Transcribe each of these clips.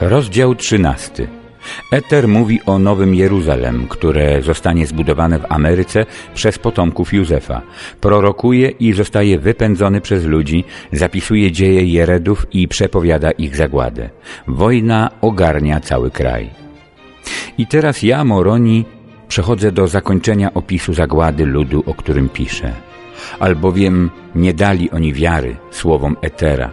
Rozdział 13. Eter mówi o Nowym Jeruzalem, które zostanie zbudowane w Ameryce przez potomków Józefa. Prorokuje i zostaje wypędzony przez ludzi, zapisuje dzieje Jeredów i przepowiada ich zagładę. Wojna ogarnia cały kraj. I teraz ja, Moroni, przechodzę do zakończenia opisu zagłady ludu, o którym piszę. Albowiem nie dali oni wiary słowom Etera,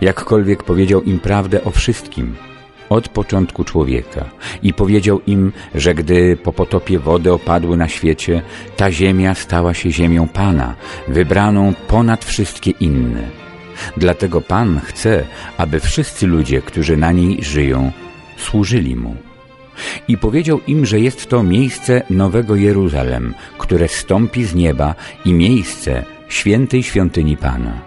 jakkolwiek powiedział im prawdę o wszystkim – od początku człowieka i powiedział im, że gdy po potopie wody opadły na świecie, ta ziemia stała się ziemią Pana, wybraną ponad wszystkie inne. Dlatego Pan chce, aby wszyscy ludzie, którzy na niej żyją, służyli Mu. I powiedział im, że jest to miejsce Nowego Jeruzalem, które stąpi z nieba i miejsce świętej świątyni Pana.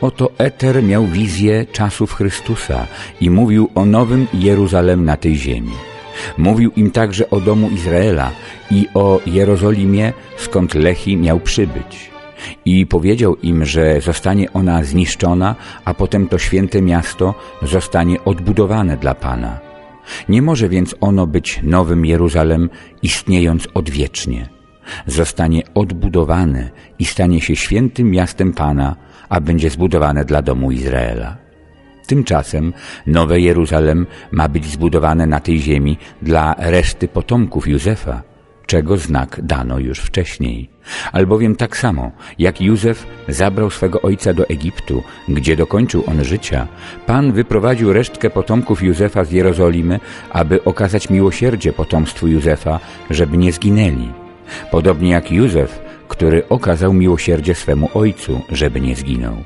Oto Eter miał wizję czasów Chrystusa i mówił o nowym Jeruzalem na tej ziemi. Mówił im także o domu Izraela i o Jerozolimie, skąd Lehi miał przybyć. I powiedział im, że zostanie ona zniszczona, a potem to święte miasto zostanie odbudowane dla Pana. Nie może więc ono być nowym Jeruzalem, istniejąc odwiecznie. Zostanie odbudowane i stanie się świętym miastem Pana, a będzie zbudowane dla domu Izraela. Tymczasem Nowe Jeruzalem ma być zbudowane na tej ziemi dla reszty potomków Józefa, czego znak dano już wcześniej. Albowiem tak samo, jak Józef zabrał swego ojca do Egiptu, gdzie dokończył on życia, Pan wyprowadził resztkę potomków Józefa z Jerozolimy, aby okazać miłosierdzie potomstwu Józefa, żeby nie zginęli. Podobnie jak Józef który okazał miłosierdzie swemu ojcu, żeby nie zginął.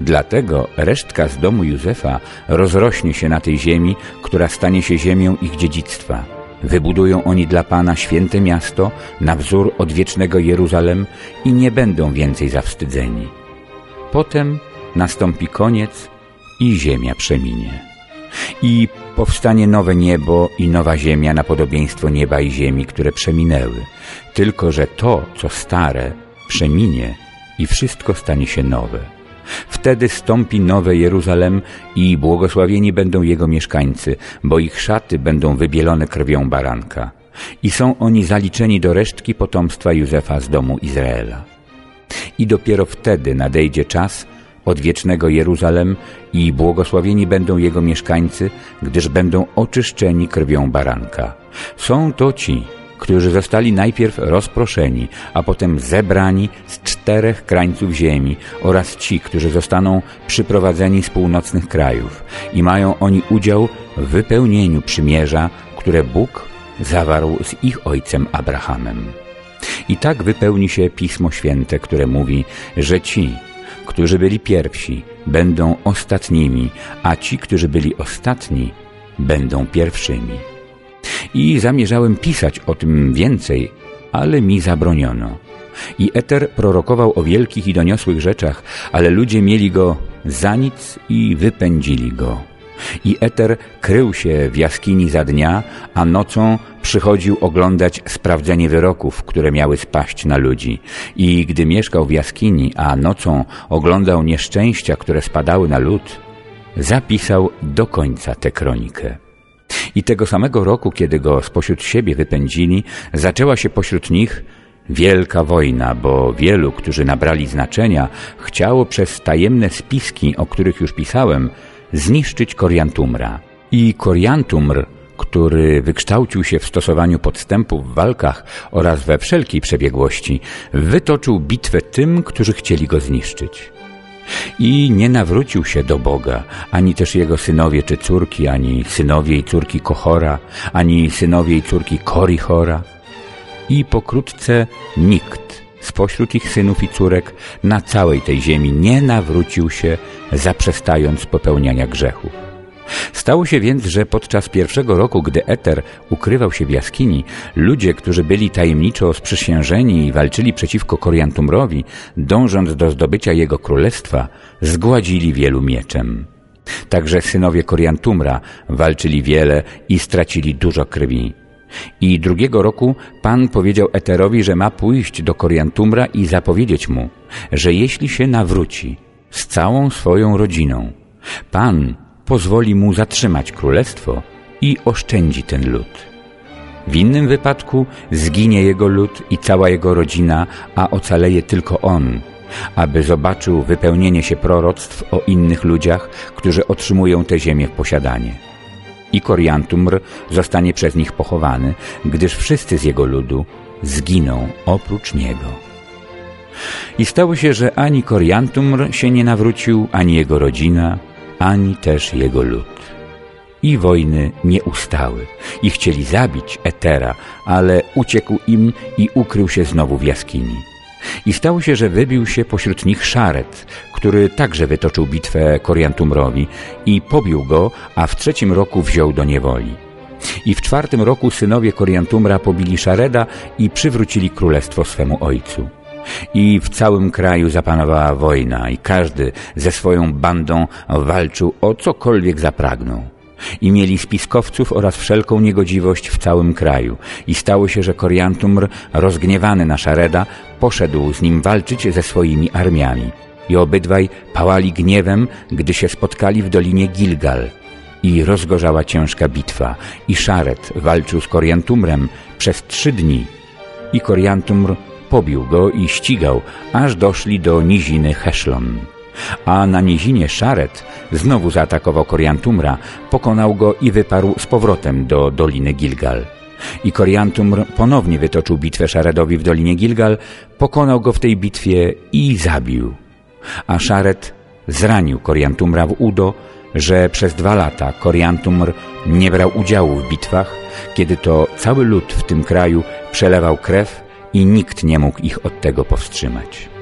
Dlatego resztka z domu Józefa rozrośnie się na tej ziemi, która stanie się ziemią ich dziedzictwa. Wybudują oni dla Pana święte miasto na wzór odwiecznego Jeruzalem i nie będą więcej zawstydzeni. Potem nastąpi koniec i ziemia przeminie. I powstanie nowe niebo i nowa ziemia na podobieństwo nieba i ziemi, które przeminęły. Tylko, że to, co stare, przeminie i wszystko stanie się nowe. Wtedy stąpi nowe Jeruzalem i błogosławieni będą jego mieszkańcy, bo ich szaty będą wybielone krwią baranka. I są oni zaliczeni do resztki potomstwa Józefa z domu Izraela. I dopiero wtedy nadejdzie czas, odwiecznego Jeruzalem i błogosławieni będą jego mieszkańcy, gdyż będą oczyszczeni krwią baranka. Są to ci, którzy zostali najpierw rozproszeni, a potem zebrani z czterech krańców ziemi oraz ci, którzy zostaną przyprowadzeni z północnych krajów i mają oni udział w wypełnieniu przymierza, które Bóg zawarł z ich ojcem Abrahamem. I tak wypełni się Pismo Święte, które mówi, że ci, którzy byli pierwsi, będą ostatnimi, a ci, którzy byli ostatni, będą pierwszymi. I zamierzałem pisać o tym więcej, ale mi zabroniono. I Eter prorokował o wielkich i doniosłych rzeczach, ale ludzie mieli go za nic i wypędzili go. I Eter krył się w jaskini za dnia, a nocą przychodził oglądać sprawdzenie wyroków, które miały spaść na ludzi. I gdy mieszkał w jaskini, a nocą oglądał nieszczęścia, które spadały na lud, zapisał do końca tę kronikę. I tego samego roku, kiedy go spośród siebie wypędzili, zaczęła się pośród nich wielka wojna, bo wielu, którzy nabrali znaczenia, chciało przez tajemne spiski, o których już pisałem, zniszczyć Koriantumra. I Koriantumr, który wykształcił się w stosowaniu podstępów w walkach oraz we wszelkiej przebiegłości, wytoczył bitwę tym, którzy chcieli go zniszczyć. I nie nawrócił się do Boga, ani też jego synowie czy córki, ani synowie i córki Kohora, ani synowie i córki Korihora. I pokrótce nikt spośród ich synów i córek na całej tej ziemi nie nawrócił się, zaprzestając popełniania grzechu. Stało się więc, że podczas pierwszego roku, gdy Eter ukrywał się w jaskini, ludzie, którzy byli tajemniczo sprzysiężeni i walczyli przeciwko Koriantumrowi, dążąc do zdobycia jego królestwa, zgładzili wielu mieczem. Także synowie Koriantumra walczyli wiele i stracili dużo krwi. I drugiego roku Pan powiedział Eterowi, że ma pójść do Koriantumra i zapowiedzieć mu, że jeśli się nawróci z całą swoją rodziną, Pan pozwoli mu zatrzymać królestwo i oszczędzi ten lud. W innym wypadku zginie jego lud i cała jego rodzina, a ocaleje tylko on, aby zobaczył wypełnienie się proroctw o innych ludziach, którzy otrzymują tę ziemię w posiadanie. I Koriantumr zostanie przez nich pochowany, gdyż wszyscy z jego ludu zginą oprócz niego. I stało się, że ani Koriantumr się nie nawrócił, ani jego rodzina, ani też jego lud. I wojny nie ustały i chcieli zabić Etera, ale uciekł im i ukrył się znowu w jaskini. I stało się, że wybił się pośród nich Szaret, który także wytoczył bitwę Koriantumrowi i pobił go, a w trzecim roku wziął do niewoli. I w czwartym roku synowie Koriantumra pobili Szareda i przywrócili królestwo swemu ojcu. I w całym kraju zapanowała wojna i każdy ze swoją bandą walczył o cokolwiek zapragnął. I mieli spiskowców oraz wszelką niegodziwość w całym kraju. I stało się, że Koriantumr, rozgniewany na Szareda, poszedł z nim walczyć ze swoimi armiami. I obydwaj pałali gniewem, gdy się spotkali w dolinie Gilgal. I rozgorzała ciężka bitwa. I Szared walczył z Koriantumrem przez trzy dni. I Koriantumr pobił go i ścigał, aż doszli do niziny Heszlon. A na nizinie Szaret znowu zaatakował Koriantumra, pokonał go i wyparł z powrotem do Doliny Gilgal. I Koriantumr ponownie wytoczył bitwę Szaredowi w Dolinie Gilgal, pokonał go w tej bitwie i zabił. A Szaret zranił Koriantumra w udo, że przez dwa lata Koriantumr nie brał udziału w bitwach, kiedy to cały lud w tym kraju przelewał krew i nikt nie mógł ich od tego powstrzymać.